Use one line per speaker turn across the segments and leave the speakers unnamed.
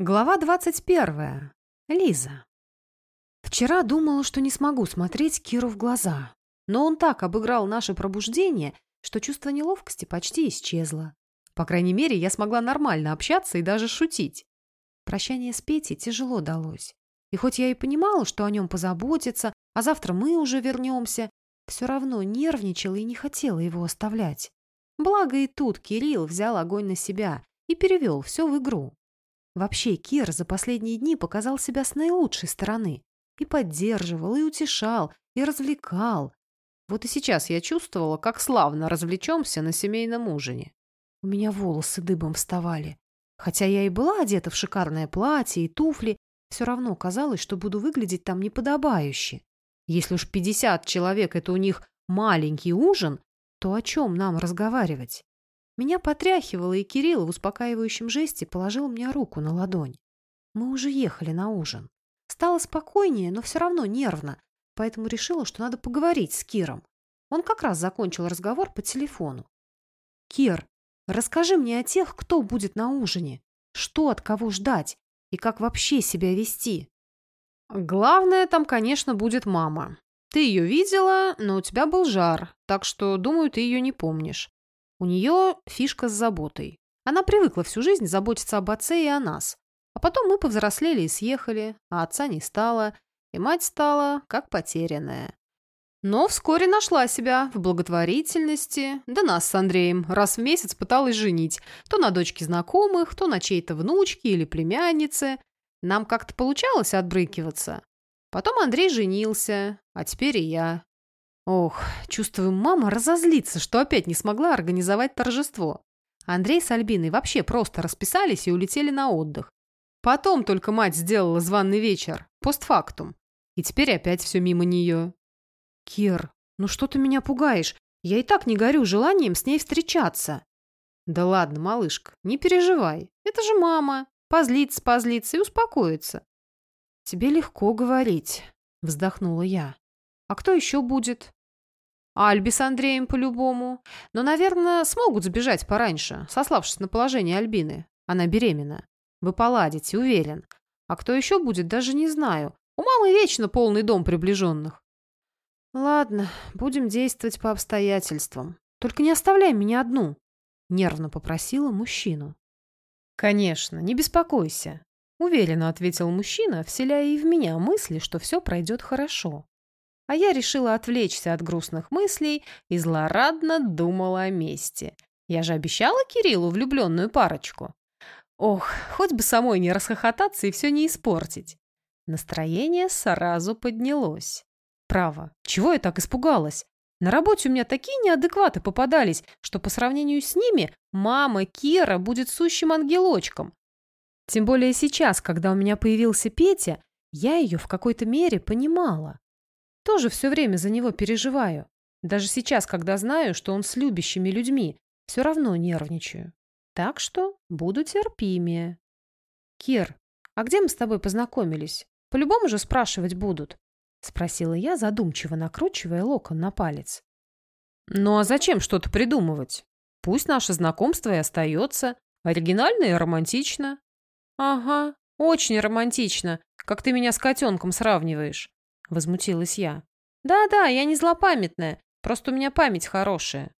Глава 21. Лиза. Вчера думала, что не смогу смотреть Киру в глаза, но он так обыграл наше пробуждение, что чувство неловкости почти исчезло. По крайней мере, я смогла нормально общаться и даже шутить. Прощание с Петей тяжело далось. И хоть я и понимала, что о нем позаботиться, а завтра мы уже вернемся, все равно нервничала и не хотела его оставлять. Благо и тут Кирилл взял огонь на себя и перевел все в игру. Вообще, Кир за последние дни показал себя с наилучшей стороны. И поддерживал, и утешал, и развлекал. Вот и сейчас я чувствовала, как славно развлечемся на семейном ужине. У меня волосы дыбом вставали. Хотя я и была одета в шикарное платье и туфли, все равно казалось, что буду выглядеть там неподобающе. Если уж 50 человек — это у них маленький ужин, то о чем нам разговаривать? Меня потряхивало, и Кирилл в успокаивающем жесте положил мне руку на ладонь. Мы уже ехали на ужин. Стало спокойнее, но все равно нервно, поэтому решила, что надо поговорить с Киром. Он как раз закончил разговор по телефону. «Кир, расскажи мне о тех, кто будет на ужине. Что от кого ждать и как вообще себя вести?»
«Главное там, конечно, будет мама. Ты ее видела, но у тебя был жар, так что, думаю, ты ее не помнишь. У нее фишка с заботой. Она привыкла всю жизнь заботиться об отце и о нас. А потом мы повзрослели и съехали, а отца не стало, и мать стала как потерянная. Но вскоре нашла себя в благотворительности, да нас с Андреем раз в месяц пыталась женить, то на дочке знакомых, то на чьей-то внучке или племяннице. Нам как-то получалось отбрыкиваться. Потом Андрей женился, а теперь и я. Ох, чувствую, мама разозлится, что опять не смогла организовать торжество. Андрей с Альбиной вообще просто расписались и улетели на отдых. Потом только мать сделала званный вечер, постфактум. И теперь опять все мимо нее.
Кир, ну что ты меня пугаешь? Я и так не горю желанием с ней встречаться.
Да ладно, малышка, не переживай. Это же мама. Позлится, позлится и успокоится.
Тебе легко говорить, вздохнула я. А кто еще будет?
Альби с Андреем по-любому. Но, наверное, смогут сбежать пораньше, сославшись на положение Альбины. Она беременна. Вы поладите, уверен. А кто еще будет, даже не знаю. У мамы вечно полный дом приближенных.
Ладно, будем действовать по обстоятельствам. Только не оставляй меня одну. Нервно попросила мужчину.
Конечно, не беспокойся. Уверенно ответил мужчина, вселяя и в меня мысли, что все пройдет хорошо. А я решила отвлечься от грустных мыслей и злорадно думала о мести. Я же обещала Кириллу влюбленную парочку. Ох, хоть бы самой не расхохотаться и все не испортить. Настроение сразу поднялось. Право, чего я так испугалась? На работе у меня такие неадекваты попадались, что по сравнению с ними мама Кира будет сущим ангелочком. Тем более сейчас, когда у меня появился Петя, я ее в какой-то мере понимала. Тоже все время за него переживаю. Даже сейчас, когда знаю, что он с любящими людьми, все равно нервничаю. Так что буду терпимее. Кир, а где мы с тобой познакомились? По-любому же спрашивать будут. Спросила я, задумчиво накручивая локон на палец. Ну а зачем что-то придумывать? Пусть наше знакомство и остается. Оригинально и романтично. Ага, очень романтично, как ты меня с котенком сравниваешь. — возмутилась я. «Да-да, я не злопамятная, просто у меня память хорошая».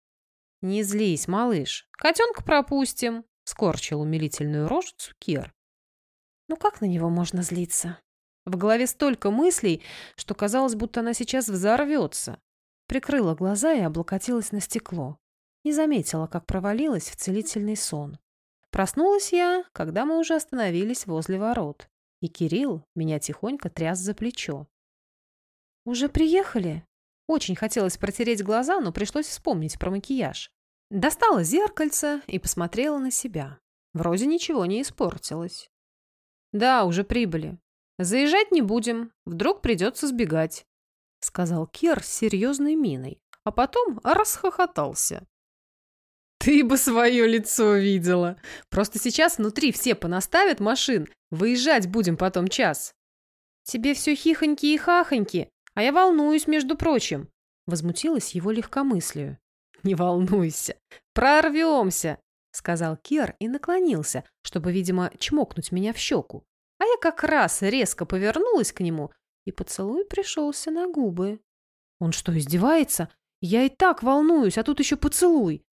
«Не злись, малыш, котенка пропустим», — скорчил умилительную рожицу Кир. «Ну как на него можно злиться?» В голове столько мыслей, что казалось, будто она сейчас взорвется. Прикрыла глаза и облокотилась на стекло. Не заметила, как провалилась в целительный сон. Проснулась я, когда мы уже остановились возле ворот, и Кирилл меня тихонько тряс за плечо. «Уже приехали?» Очень хотелось протереть глаза, но пришлось вспомнить про макияж. Достала зеркальце и посмотрела на себя. Вроде ничего не испортилось. «Да, уже прибыли. Заезжать не будем, вдруг придется сбегать», — сказал Кир с серьезной миной, а потом расхохотался. «Ты бы свое лицо видела! Просто сейчас внутри все понаставят машин, выезжать будем потом час». «Тебе все хихоньки и хахоньки, а я волнуюсь, между прочим. Возмутилась его легкомыслию. Не волнуйся. Прорвемся. сказал Кир и наклонился, чтобы, видимо, чмокнуть меня в щеку. А я как раз резко повернулась к нему, и поцелуй пришелся на губы. Он что, издевается? Я и так волнуюсь, а тут еще поцелуй.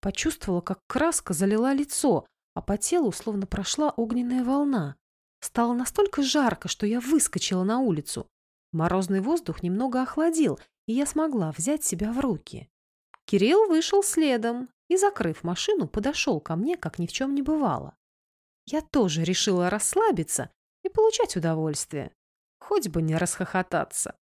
Почувствовала, как краска залила лицо, а по телу словно прошла огненная волна. Стало настолько жарко, что я выскочила на улицу. Морозный воздух немного охладил, и я смогла взять себя в руки. Кирилл вышел следом и, закрыв машину, подошел ко мне, как ни в чем не бывало. Я тоже решила расслабиться и получать удовольствие. Хоть бы не расхохотаться.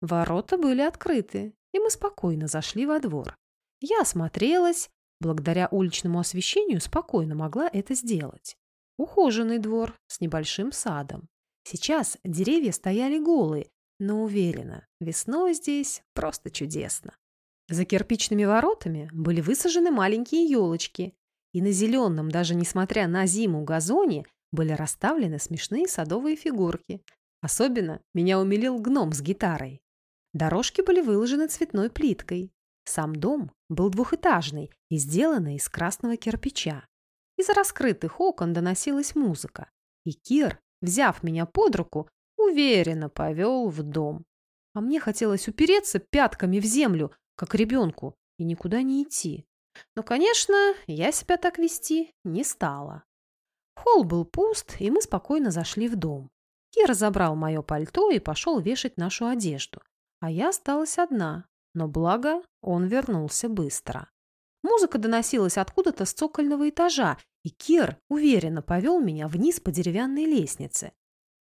Ворота были открыты, и мы спокойно зашли во двор. Я осмотрелась, благодаря уличному освещению спокойно могла это сделать. Ухоженный двор с небольшим садом. Сейчас деревья стояли голые, но уверена, весной здесь просто чудесно. За кирпичными воротами были высажены маленькие елочки, и на зеленом, даже несмотря на зиму, газоне были расставлены смешные садовые фигурки. Особенно меня умилил гном с гитарой. Дорожки были выложены цветной плиткой. Сам дом был двухэтажный и сделанный из красного кирпича. Из раскрытых окон доносилась музыка, и Кир, взяв меня под руку, уверенно повел в дом. А мне хотелось упереться пятками в землю, как ребенку, и никуда не идти. Но, конечно, я себя так вести не стала. Холл был пуст, и мы спокойно зашли в дом. Кир забрал мое пальто и пошел вешать нашу одежду. А я осталась одна, но благо он вернулся быстро. Музыка доносилась откуда-то с цокольного этажа, и Кир уверенно повел меня вниз по деревянной лестнице.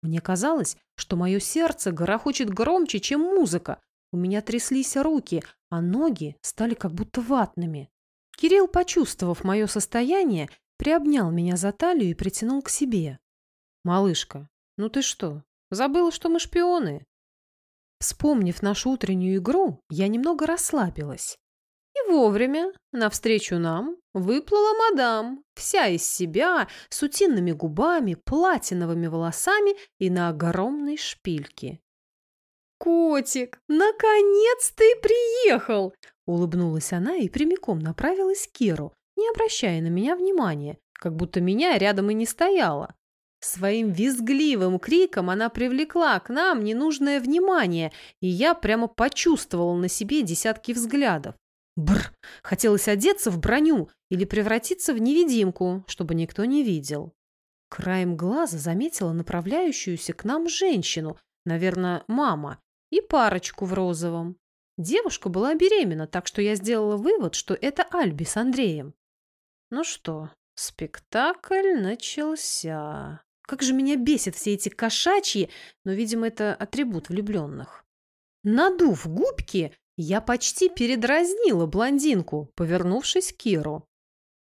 Мне казалось, что мое сердце грохочет громче, чем музыка. У меня тряслись руки, а ноги стали как будто ватными. Кирилл, почувствовав мое состояние, приобнял меня за талию и притянул к себе. «Малышка, ну ты что, забыла, что мы шпионы?» Вспомнив нашу утреннюю игру, я немного расслабилась. Вовремя, навстречу нам, выплыла мадам, вся из себя, с утиными губами, платиновыми волосами и на огромной шпильке. «Котик, наконец ты приехал!» Улыбнулась она и прямиком направилась к Киру, не обращая на меня внимания, как будто меня рядом и не стояло. Своим визгливым криком она привлекла к нам ненужное внимание, и я прямо почувствовала на себе десятки взглядов. Бр! Хотелось одеться в броню или превратиться в невидимку, чтобы никто не видел. Краем глаза заметила направляющуюся к нам женщину, наверное, мама, и парочку в розовом. Девушка была беременна, так что я сделала вывод, что это Альби с Андреем. Ну что, спектакль начался. Как же меня бесят все эти кошачьи, но, видимо, это атрибут влюбленных. Надув губки, я почти передразнила блондинку, повернувшись к Киру.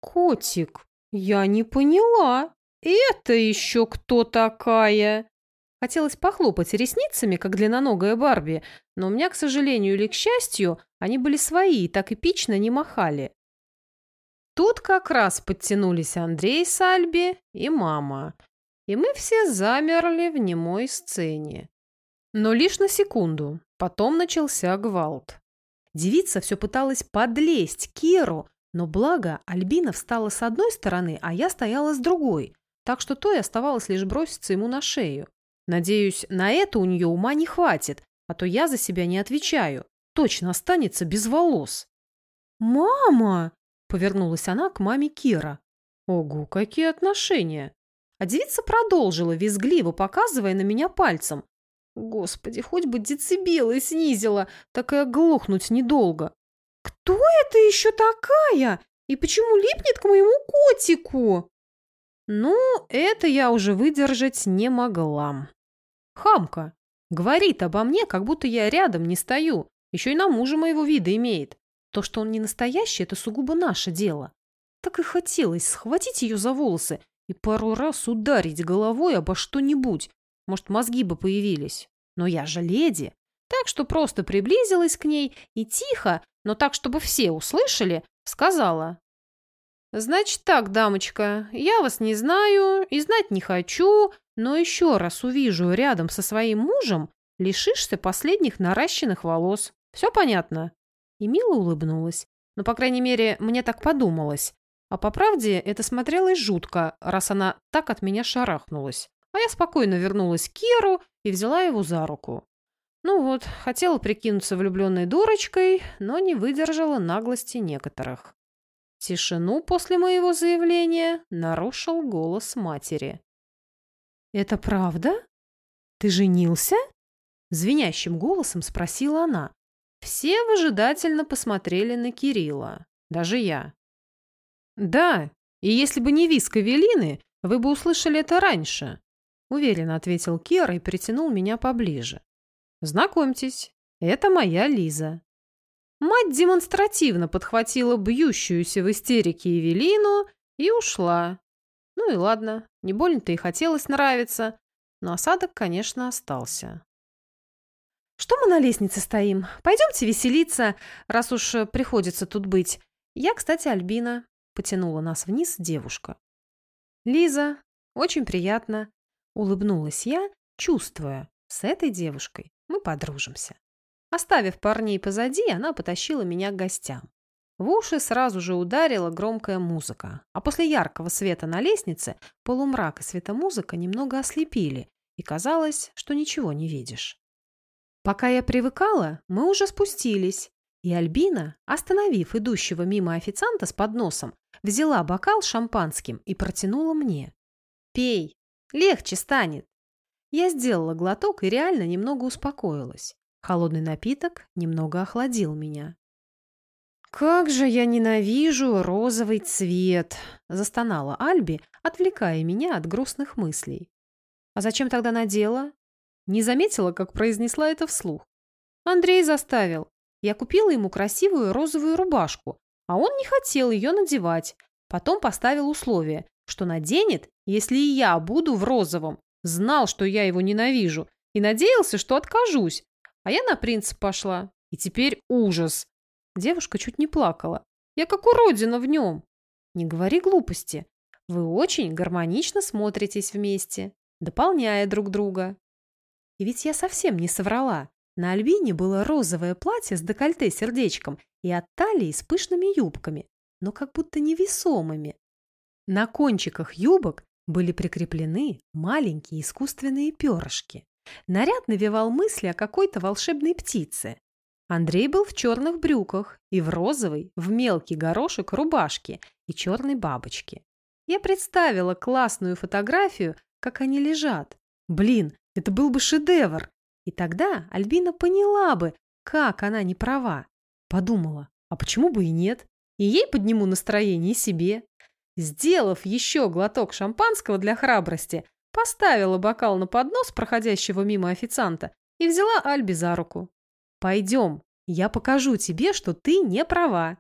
«Котик, я не поняла. Это еще кто такая?» Хотелось похлопать ресницами, как длинноногая Барби, но у меня, к сожалению или к счастью, они были свои и так эпично не махали. Тут как раз подтянулись Андрей с Альби и мама, и мы все замерли в немой сцене. Но лишь на секунду, потом начался гвалт. Девица все пыталась подлезть Киру, но благо Альбина встала с одной стороны, а я стояла с другой, так что той оставалось лишь броситься ему на шею. Надеюсь, на это у нее ума не хватит, а то я за себя не отвечаю. Точно останется без волос. «Мама!» — повернулась она к маме Кира. «Ого, какие отношения!» А девица продолжила, визгливо показывая на меня пальцем. Господи, хоть бы децибелы снизила, так и оглохнуть недолго. «Кто это еще такая? И почему липнет к моему котику?» Ну, это я уже выдержать не могла. Хамка. Говорит обо мне, как будто я рядом не стою. Еще и на мужа моего вида имеет. То, что он не настоящий, это сугубо наше дело. Так и хотелось схватить ее за волосы и пару раз ударить головой обо что-нибудь. Может, мозги бы появились. Но я же леди. Так что просто приблизилась к ней и тихо, но так, чтобы все услышали, сказала. «Значит так, дамочка, я вас не знаю и знать не хочу, но еще раз увижу рядом со своим мужем, лишишься последних наращенных волос. Все понятно?» И мило улыбнулась. Но, по крайней мере, мне так подумалось. А по правде это смотрелось жутко, раз она так от меня шарахнулась. А я спокойно вернулась к Керу и взяла его за руку. Ну вот, хотела прикинуться влюбленной дурочкой, но не выдержала наглости некоторых. Тишину после моего заявления нарушил голос матери. «Это правда? Ты женился?» Звенящим голосом спросила она. Все выжидательно посмотрели на Кирилла, даже я. «Да, и если бы не виск Эвелины, вы бы услышали это раньше», уверенно ответил Кера и притянул меня поближе. Знакомьтесь, это моя Лиза. Мать демонстративно подхватила бьющуюся в истерике Евелину и ушла. Ну и ладно, не больно-то и хотелось нравиться, но осадок, конечно, остался. «Что мы на лестнице стоим? Пойдемте веселиться, раз уж приходится тут быть. Я, кстати, Альбина», — потянула нас вниз девушка. «Лиза, очень приятно», — улыбнулась я, чувствуя, с этой девушкой мы подружимся. Оставив парней позади, она потащила меня к гостям. В уши сразу же ударила громкая музыка, а после яркого света на лестнице полумрак и светомузыка немного ослепили, и казалось, что ничего не видишь. Пока я привыкала, мы уже спустились, и Альбина, остановив идущего мимо официанта с подносом, взяла бокал шампанским и протянула мне. «Пей, легче станет». Я сделала глоток и реально немного успокоилась. Холодный напиток немного охладил меня. «Как же я ненавижу розовый цвет!» – застонала Альби, отвлекая меня от грустных мыслей. «А зачем тогда надела?» Не заметила, как произнесла это вслух. Андрей заставил. Я купила ему красивую розовую рубашку, а он не хотел ее надевать. Потом поставил условие, что наденет, если и я буду в розовом, Знал, что я его ненавижу, и надеялся, что откажусь. А я на принцип пошла. И теперь ужас. Девушка чуть не плакала. Я как уродина в нем. Не говори глупости. Вы очень гармонично смотритесь вместе, дополняя друг друга. И ведь я совсем не соврала. На Альбине было розовое платье с декольте сердечком и от талии с пышными юбками, но как будто невесомыми. На кончиках юбок были прикреплены маленькие искусственные перышки. Наряд навевал мысли о какой-то волшебной птице. Андрей был в черных брюках и в розовой, в мелкий горошек рубашке и черной бабочке. Я представила классную фотографию, как они лежат. Блин, это был бы шедевр. И тогда Альбина поняла бы, как она не права. Подумала, а почему бы и нет? И ей подниму настроение, себе. Сделав еще глоток шампанского для храбрости, поставила бокал на поднос проходящего мимо официанта и взяла Альби за руку. «Пойдем, я покажу тебе, что ты не права».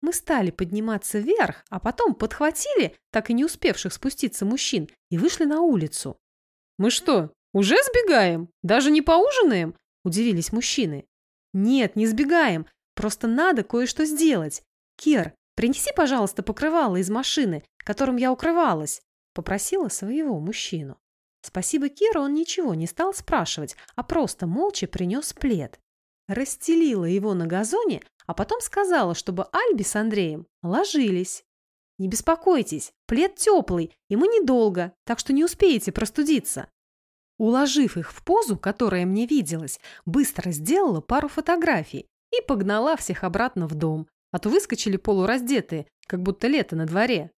Мы стали подниматься вверх, а потом подхватили, так и не успевших спуститься мужчин, и вышли на улицу. «Мы что, уже сбегаем? Даже не поужинаем?» – удивились мужчины. «Нет, не сбегаем. Просто надо кое-что сделать. Кер, «Принеси, пожалуйста, покрывало из машины, которым я укрывалась», — попросила своего мужчину. Спасибо Киру он ничего не стал спрашивать, а просто молча принес плед. Расстелила его на газоне, а потом сказала, чтобы Альби с Андреем ложились. «Не беспокойтесь, плед теплый, и мы недолго, так что не успеете простудиться». Уложив их в позу, которая мне виделась, быстро сделала пару фотографий и погнала всех обратно в дом, а то выскочили полураздетые, как будто лето на дворе.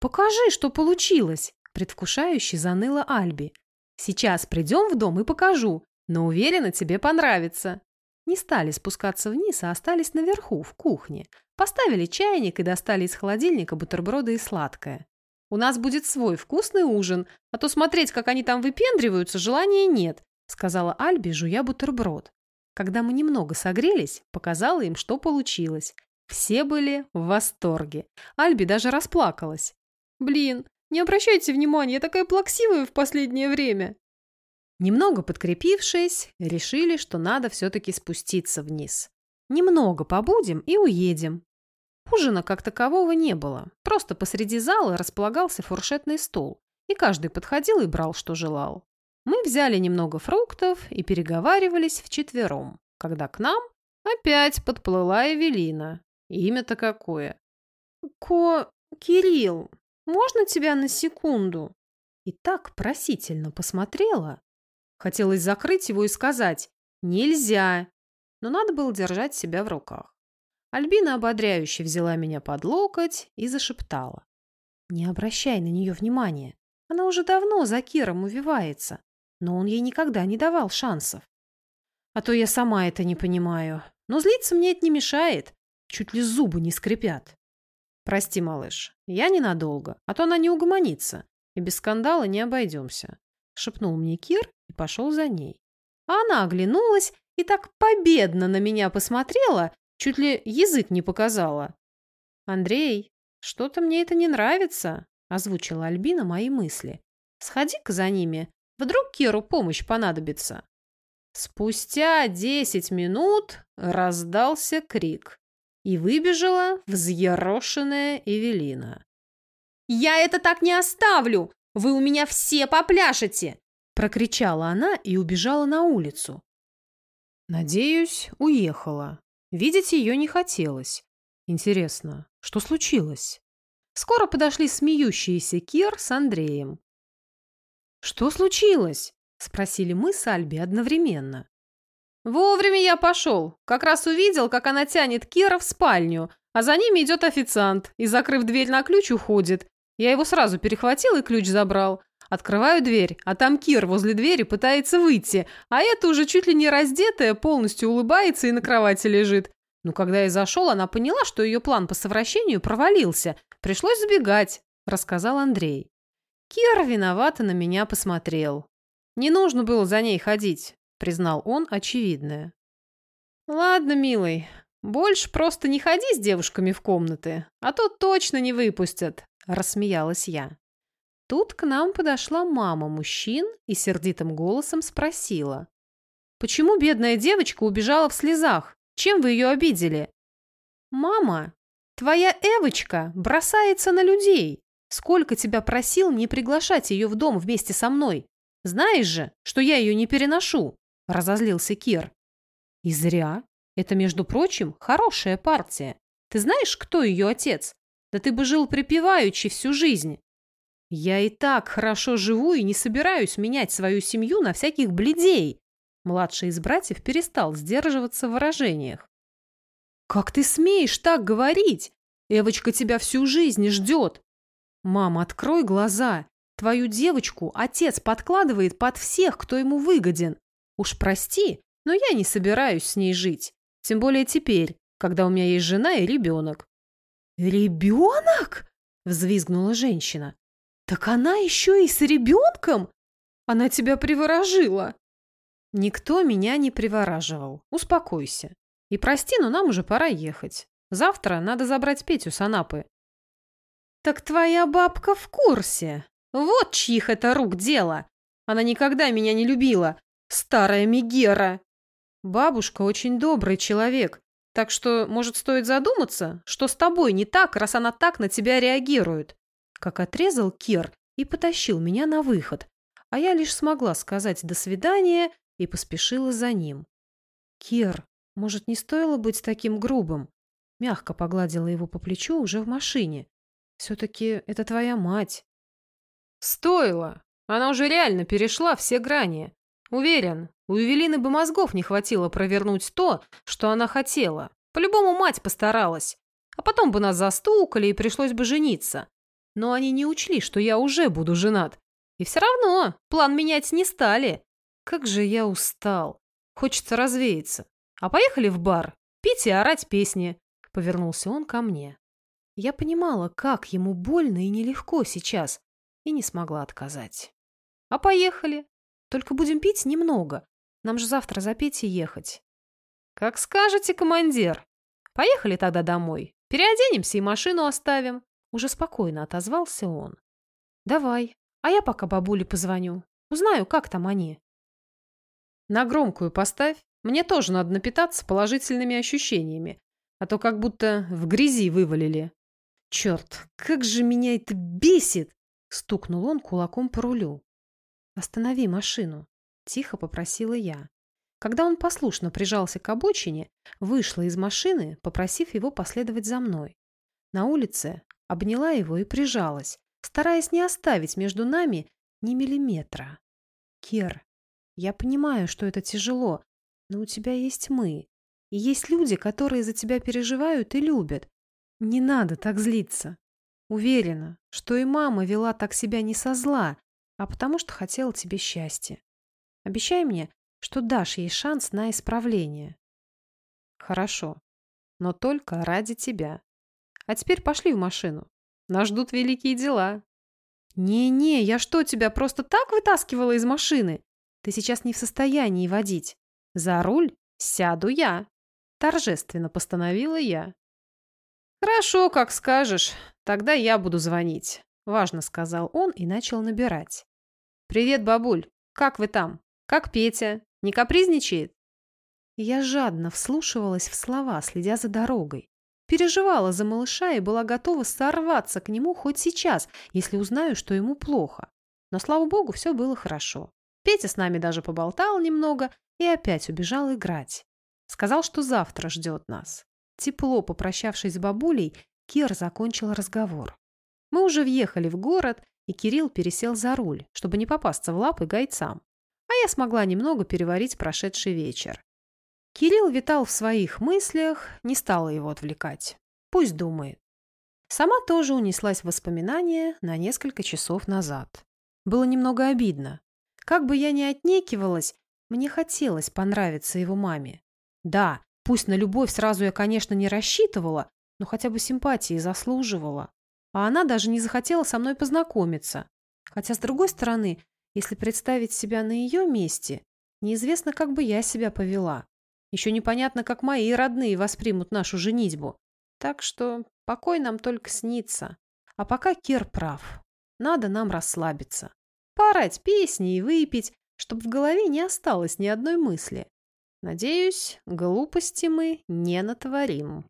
«Покажи, что получилось!» – предвкушающе заныла Альби. «Сейчас придем в дом и покажу, но уверена, тебе понравится». Не стали спускаться вниз, а остались наверху, в кухне. Поставили чайник и достали из холодильника бутерброды и сладкое. «У нас будет свой вкусный ужин, а то смотреть, как они там выпендриваются, желания нет», сказала Альби, жуя бутерброд. Когда мы немного согрелись, показала им, что получилось. Все были в восторге. Альби даже расплакалась. «Блин, не обращайте внимания, я такая плаксивая в последнее время!» Немного подкрепившись, решили, что надо все-таки спуститься вниз. Немного побудем и уедем. Ужина как такового не было. Просто посреди зала располагался фуршетный стол, и каждый подходил и брал, что желал. Мы взяли немного фруктов и переговаривались вчетвером, когда к нам опять подплыла Эвелина. Имя-то какое? Ко... «Кирилл, можно тебя на секунду?» И так просительно посмотрела. Хотелось закрыть его и сказать «Нельзя!» Но надо было держать себя в руках. Альбина ободряюще взяла меня под локоть и зашептала. «Не обращай на нее внимания. Она уже давно за Киром увивается, но он ей никогда не давал шансов. А то я сама это не понимаю. Но злиться мне это не мешает. Чуть ли зубы не скрипят. Прости, малыш, я ненадолго, а то она не угомонится, и без скандала не обойдемся. Шепнул мне Кир и пошел за ней. А она оглянулась и так победно на меня посмотрела, чуть ли язык не показала. «Андрей, что-то мне это не нравится», — озвучила Альбина мои мысли. «Сходи-ка за ними, вдруг Киру помощь понадобится». Спустя десять минут раздался крик, и выбежала взъерошенная Эвелина.
«Я это так не оставлю! Вы у меня все попляшете!»
Прокричала она и убежала на улицу. Надеюсь, уехала. Видеть ее не хотелось. Интересно, что случилось? Скоро подошли смеющиеся Кир с Андреем. «Что случилось?» – спросили мы с Альби одновременно.
«Вовремя я пошел. Как раз увидел, как она тянет Кира в спальню, а за ними идет официант и, закрыв дверь на ключ, уходит. Я его сразу перехватил и ключ забрал. Открываю дверь, а там Кир возле двери пытается выйти, а это уже чуть ли не раздетая, полностью улыбается и на кровати лежит. Но когда я зашел, она поняла, что ее план по совращению провалился. Пришлось сбегать, рассказал Андрей. Кир виновато на меня посмотрел. Не нужно было за ней ходить, признал он очевидное. Ладно, милый, больше просто не ходи с девушками в комнаты, а то точно не выпустят, рассмеялась я. Тут к нам подошла мама мужчин и сердитым голосом спросила. «Почему бедная девочка убежала в слезах? Чем вы ее обидели?» «Мама, твоя Эвочка бросается на людей. Сколько тебя просил не приглашать ее в дом вместе со мной? Знаешь же, что я ее не переношу!» – разозлился Кир. «И зря. Это, между прочим, хорошая партия. Ты знаешь, кто ее отец? Да ты бы жил припеваючи всю жизнь. «Я и так хорошо живу и не собираюсь менять свою семью на всяких бледей!» Младший из братьев перестал сдерживаться в выражениях. «Как ты смеешь так говорить? Эвочка тебя всю жизнь ждет!» «Мама, открой глаза! Твою девочку отец подкладывает под всех, кто ему выгоден. Уж прости, но я не собираюсь с ней жить. Тем более теперь, когда у меня есть жена и ребенок». «Ребенок?» – взвизгнула женщина. «Так она еще и с ребенком? Она тебя приворожила!» «Никто меня не привораживал. Успокойся. И прости, но нам уже пора ехать. Завтра надо забрать Петю с Анапы». «Так твоя бабка в курсе. Вот чьих это рук дело. Она никогда меня не любила. Старая Мегера!» «Бабушка очень добрый человек, так что, может, стоит задуматься, что с тобой не так, раз она так на тебя реагирует как отрезал Кир и потащил меня на выход, а я лишь смогла сказать «до свидания» и поспешила за ним. «Кир, может, не стоило быть таким грубым?» Мягко погладила его по плечу уже в машине. «Все-таки это твоя мать». «Стоило! Она уже реально перешла все грани. Уверен, у Эвелины бы мозгов не хватило провернуть то, что она хотела. По-любому мать постаралась. А потом бы нас застукали и пришлось бы жениться. Но они не учли, что я уже буду женат. И все равно план менять не стали. Как же я устал. Хочется развеяться. А поехали в бар, пить и орать песни. Повернулся он ко мне. Я понимала, как ему больно и нелегко сейчас, и не смогла отказать. А поехали. Только будем пить немного. Нам же завтра за Петей ехать. Как скажете, командир. Поехали тогда домой. Переоденемся и машину оставим. Уже спокойно отозвался он. «Давай, а я пока бабуле позвоню. Узнаю, как там они». «На громкую поставь. Мне тоже надо напитаться положительными ощущениями, а то как будто в грязи вывалили». «Черт, как же меня это бесит!» — стукнул он кулаком по рулю. «Останови машину», — тихо попросила я. Когда он послушно прижался к обочине, вышла из машины, попросив его последовать за мной. На улице Обняла его и прижалась, стараясь не оставить между нами ни миллиметра. Кер, я понимаю, что это тяжело, но у тебя есть мы. И есть люди, которые за тебя переживают и любят. Не надо так злиться. Уверена, что и мама вела так себя не со зла, а потому что хотела тебе счастья. Обещай мне, что дашь ей шанс на исправление. Хорошо, но только ради тебя. А теперь пошли в машину. Нас ждут великие дела. Не-не, я что, тебя просто так вытаскивала из машины? Ты сейчас не в состоянии водить. За руль сяду я. Торжественно постановила я. Хорошо, как скажешь. Тогда я буду звонить. Важно, сказал он и начал набирать. Привет, бабуль. Как вы там? Как Петя? Не капризничает? Я жадно вслушивалась в слова, следя за дорогой. Переживала за малыша и была готова сорваться к нему хоть сейчас, если узнаю, что ему плохо. Но, слава богу, все было хорошо. Петя с нами даже поболтал немного и опять убежал играть. Сказал, что завтра ждет нас. Тепло попрощавшись с бабулей, Кир закончил разговор. Мы уже въехали в город, и Кирилл пересел за руль, чтобы не попасться в лапы гайцам. А я смогла немного переварить прошедший вечер. Кирилл витал в своих мыслях, не стала его отвлекать. Пусть думает. Сама тоже унеслась в воспоминания на несколько часов назад. Было немного обидно. Как бы я ни отнекивалась, мне хотелось понравиться его маме. Да, пусть на любовь сразу я, конечно, не рассчитывала, но хотя бы симпатии заслуживала. А она даже не захотела со мной познакомиться. Хотя, с другой стороны, если представить себя на ее месте, неизвестно, как бы я себя повела. Еще непонятно, как мои родные воспримут нашу женитьбу. Так что покой нам только снится. А пока Кир прав. Надо нам расслабиться. Поорать песни и выпить, чтобы в голове не осталось ни одной мысли. Надеюсь, глупости мы не натворим.